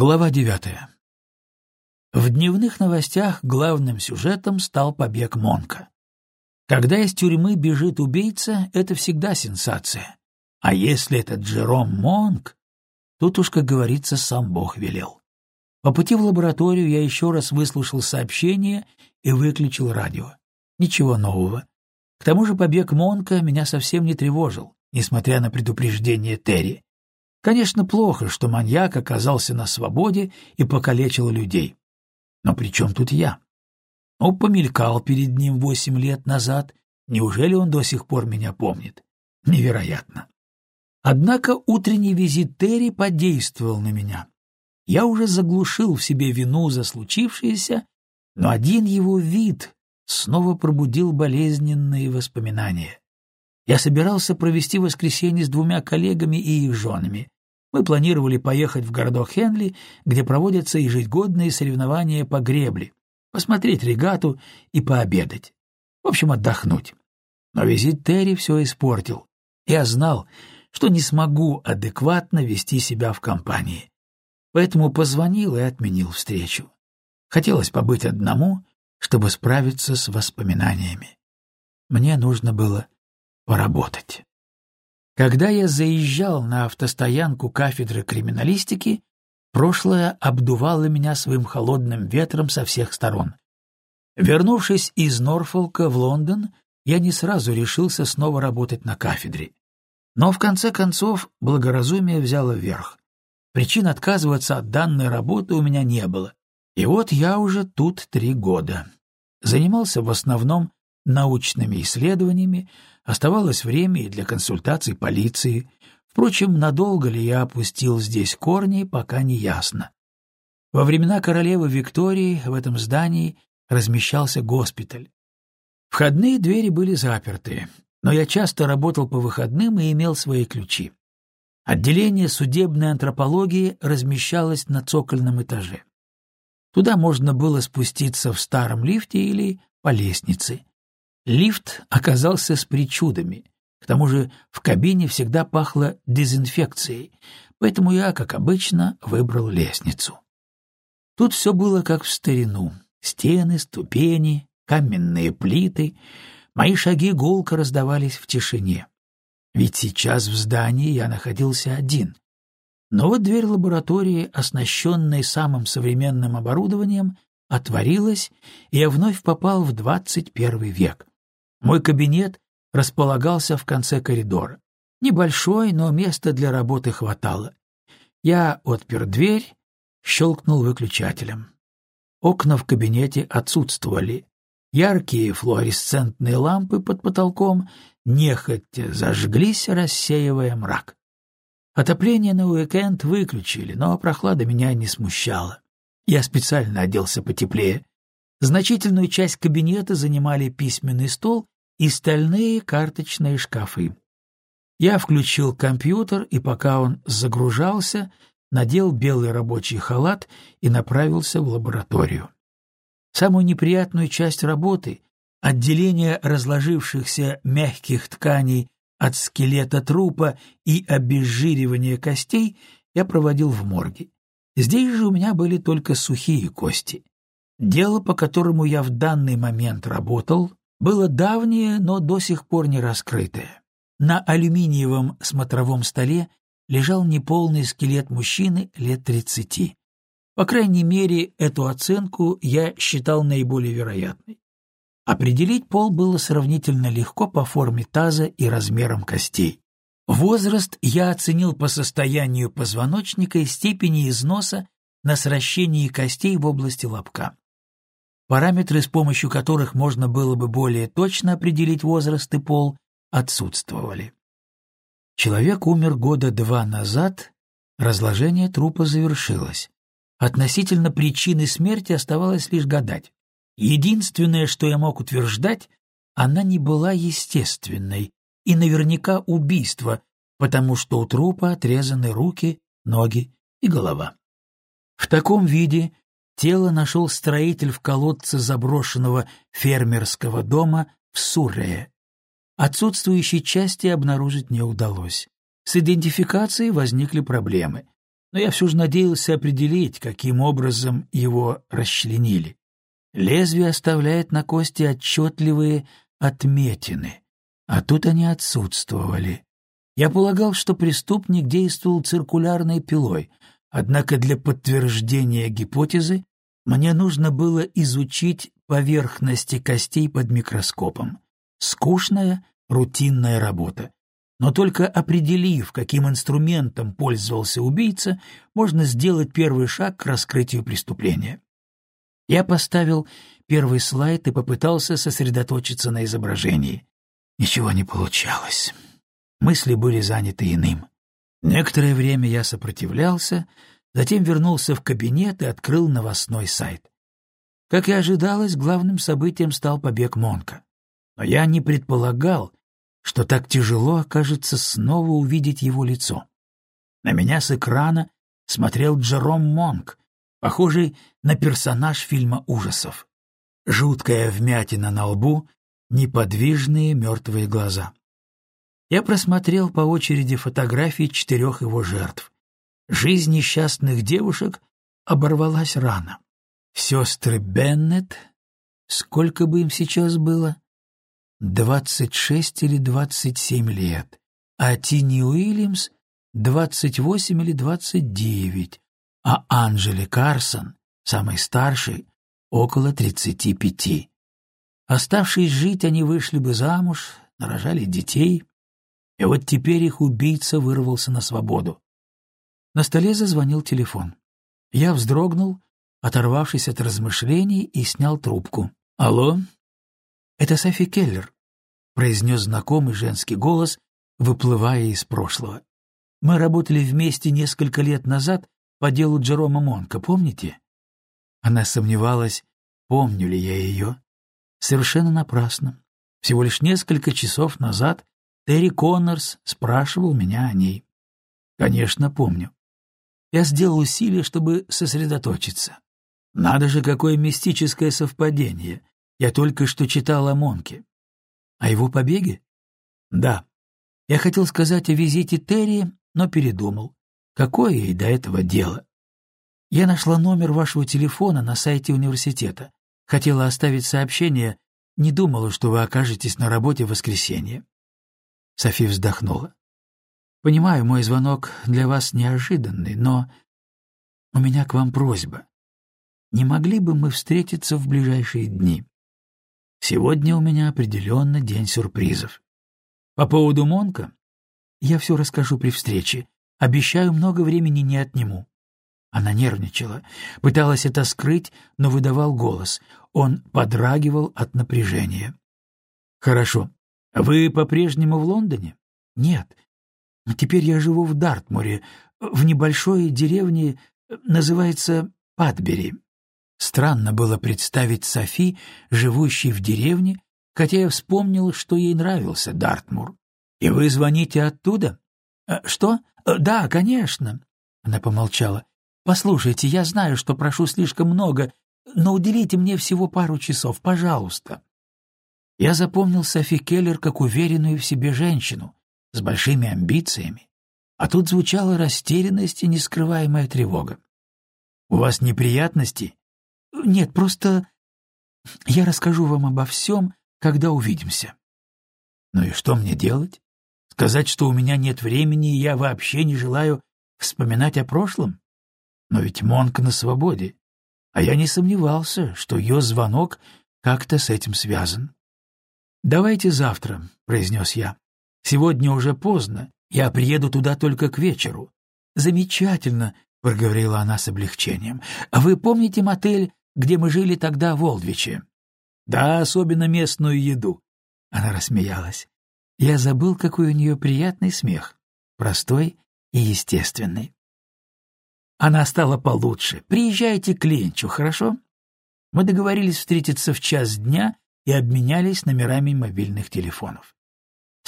Глава девятая. В дневных новостях главным сюжетом стал побег Монка. Когда из тюрьмы бежит убийца, это всегда сенсация. А если это Джером Монк, тут уж, как говорится, сам Бог велел. По пути в лабораторию я еще раз выслушал сообщение и выключил радио. Ничего нового. К тому же побег Монка меня совсем не тревожил, несмотря на предупреждение Терри. Конечно, плохо, что маньяк оказался на свободе и покалечил людей. Но при чем тут я? Ну, помелькал перед ним восемь лет назад. Неужели он до сих пор меня помнит? Невероятно. Однако утренний визит Терри подействовал на меня. Я уже заглушил в себе вину за случившееся, но один его вид снова пробудил болезненные воспоминания. Я собирался провести воскресенье с двумя коллегами и их женами. Мы планировали поехать в городок Хенли, где проводятся ежегодные соревнования по гребле, посмотреть регату и пообедать. В общем, отдохнуть. Но визит Терри все испортил. Я знал, что не смогу адекватно вести себя в компании. Поэтому позвонил и отменил встречу. Хотелось побыть одному, чтобы справиться с воспоминаниями. Мне нужно было поработать. Когда я заезжал на автостоянку кафедры криминалистики, прошлое обдувало меня своим холодным ветром со всех сторон. Вернувшись из Норфолка в Лондон, я не сразу решился снова работать на кафедре. Но в конце концов благоразумие взяло верх. Причин отказываться от данной работы у меня не было. И вот я уже тут три года. Занимался в основном научными исследованиями, оставалось время и для консультаций полиции. Впрочем, надолго ли я опустил здесь корни, пока не ясно. Во времена королевы Виктории в этом здании размещался госпиталь. Входные двери были заперты, но я часто работал по выходным и имел свои ключи. Отделение судебной антропологии размещалось на цокольном этаже. Туда можно было спуститься в старом лифте или по лестнице. Лифт оказался с причудами. К тому же в кабине всегда пахло дезинфекцией, поэтому я, как обычно, выбрал лестницу. Тут все было как в старину. Стены, ступени, каменные плиты. Мои шаги гулко раздавались в тишине. Ведь сейчас в здании я находился один. Но вот дверь лаборатории, оснащенной самым современным оборудованием, отворилась, и я вновь попал в двадцать первый век. Мой кабинет располагался в конце коридора. Небольшой, но места для работы хватало. Я отпер дверь, щелкнул выключателем. Окна в кабинете отсутствовали. Яркие флуоресцентные лампы под потолком нехотя зажглись, рассеивая мрак. Отопление на уикенд выключили, но прохлада меня не смущала. Я специально оделся потеплее. Значительную часть кабинета занимали письменный стол и стальные карточные шкафы. Я включил компьютер, и пока он загружался, надел белый рабочий халат и направился в лабораторию. Самую неприятную часть работы — отделение разложившихся мягких тканей от скелета трупа и обезжиривание костей — я проводил в морге. Здесь же у меня были только сухие кости. Дело, по которому я в данный момент работал, было давнее, но до сих пор не раскрытое. На алюминиевом смотровом столе лежал неполный скелет мужчины лет тридцати. По крайней мере, эту оценку я считал наиболее вероятной. Определить пол было сравнительно легко по форме таза и размерам костей. Возраст я оценил по состоянию позвоночника и степени износа на сращении костей в области лобка. Параметры, с помощью которых можно было бы более точно определить возраст и пол, отсутствовали. Человек умер года два назад, разложение трупа завершилось. Относительно причины смерти оставалось лишь гадать. Единственное, что я мог утверждать, она не была естественной и наверняка убийство, потому что у трупа отрезаны руки, ноги и голова. В таком виде Тело нашел строитель в колодце заброшенного фермерского дома в Суррее. Отсутствующей части обнаружить не удалось. С идентификацией возникли проблемы. но я все же надеялся определить, каким образом его расчленили. Лезвие оставляет на кости отчетливые отметины, а тут они отсутствовали. Я полагал, что преступник действовал циркулярной пилой, однако для подтверждения гипотезы мне нужно было изучить поверхности костей под микроскопом. Скучная, рутинная работа. Но только определив, каким инструментом пользовался убийца, можно сделать первый шаг к раскрытию преступления. Я поставил первый слайд и попытался сосредоточиться на изображении. Ничего не получалось. Мысли были заняты иным. Некоторое время я сопротивлялся, затем вернулся в кабинет и открыл новостной сайт. Как и ожидалось, главным событием стал побег Монка. Но я не предполагал, что так тяжело окажется снова увидеть его лицо. На меня с экрана смотрел Джером Монк, похожий на персонаж фильма ужасов. Жуткая вмятина на лбу, неподвижные мертвые глаза. Я просмотрел по очереди фотографии четырех его жертв. Жизнь несчастных девушек оборвалась рано. Сестры Беннет, сколько бы им сейчас было? двадцать шесть или двадцать семь лет, а Тини Уильямс — двадцать восемь или двадцать девять, а Анжели Карсон, самый старший, около тридцати пяти. Оставшись жить, они вышли бы замуж, нарожали детей, и вот теперь их убийца вырвался на свободу. На столе зазвонил телефон. Я вздрогнул, оторвавшись от размышлений, и снял трубку. «Алло?» «Это Софи Келлер», — произнес знакомый женский голос, выплывая из прошлого. «Мы работали вместе несколько лет назад по делу Джерома Монка, помните?» Она сомневалась, помню ли я ее. Совершенно напрасно. Всего лишь несколько часов назад Терри Коннорс спрашивал меня о ней. Конечно, помню. Я сделал усилие, чтобы сосредоточиться. Надо же, какое мистическое совпадение. Я только что читал о Монке. О его побеге? Да. Я хотел сказать о визите Терри, но передумал. Какое ей до этого дело? Я нашла номер вашего телефона на сайте университета. Хотела оставить сообщение, не думала, что вы окажетесь на работе в воскресенье. Софи вздохнула. Понимаю, мой звонок для вас неожиданный, но у меня к вам просьба. Не могли бы мы встретиться в ближайшие дни? Сегодня у меня определенно день сюрпризов. По поводу Монка я все расскажу при встрече. Обещаю, много времени не отниму. Она нервничала, пыталась это скрыть, но выдавал голос. Он подрагивал от напряжения. «Хорошо. Вы по-прежнему в Лондоне?» «Нет. Теперь я живу в Дартмуре, в небольшой деревне, называется Патбери. Странно было представить Софи, живущей в деревне, хотя я вспомнил, что ей нравился Дартмур. «И вы звоните оттуда?» «Э, «Что? Э, да, конечно». Она помолчала. «Послушайте, я знаю, что прошу слишком много, но уделите мне всего пару часов, пожалуйста». Я запомнил Софи Келлер как уверенную в себе женщину, с большими амбициями, а тут звучала растерянность и нескрываемая тревога. «У вас неприятности?» Нет, просто я расскажу вам обо всем, когда увидимся. Ну и что мне делать? Сказать, что у меня нет времени, и я вообще не желаю вспоминать о прошлом? Но ведь Монка на свободе, а я не сомневался, что ее звонок как-то с этим связан. «Давайте завтра», — произнес я. «Сегодня уже поздно, я приеду туда только к вечеру». «Замечательно», — проговорила она с облегчением. «А вы помните мотель где мы жили тогда в Олдвиче. Да, особенно местную еду. Она рассмеялась. Я забыл, какой у нее приятный смех. Простой и естественный. Она стала получше. Приезжайте к Ленчу, хорошо? Мы договорились встретиться в час дня и обменялись номерами мобильных телефонов.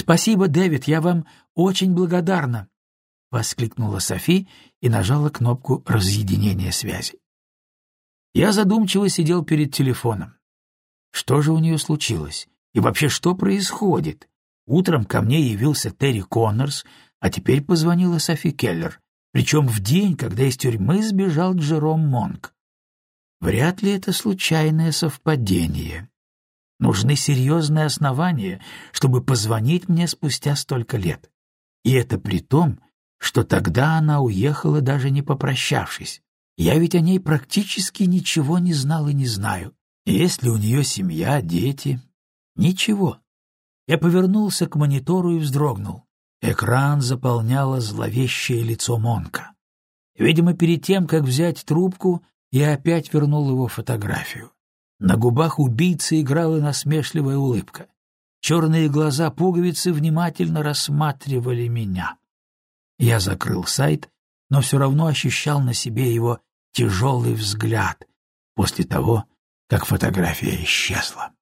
«Спасибо, Дэвид, я вам очень благодарна!» — воскликнула Софи и нажала кнопку разъединения связи. Я задумчиво сидел перед телефоном. Что же у нее случилось? И вообще, что происходит? Утром ко мне явился Терри Коннорс, а теперь позвонила Софи Келлер. причем в день, когда из тюрьмы сбежал Джером Монк. Вряд ли это случайное совпадение. Нужны серьезные основания, чтобы позвонить мне спустя столько лет. И это при том, что тогда она уехала, даже не попрощавшись. Я ведь о ней практически ничего не знал и не знаю. Есть ли у нее семья, дети? Ничего. Я повернулся к монитору и вздрогнул. Экран заполняло зловещее лицо Монка. Видимо, перед тем, как взять трубку, я опять вернул его фотографию. На губах убийцы играла насмешливая улыбка. Черные глаза пуговицы внимательно рассматривали меня. Я закрыл сайт, но все равно ощущал на себе его тяжелый взгляд после того, как фотография исчезла.